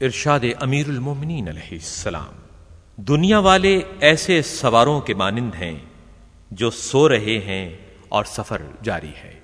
ارشاد امیر المومنین علیہ السلام، دنیا والے ایسے سواروں کے مانند ہیں جو سو رہے ہیں اور سفر جاری ہے۔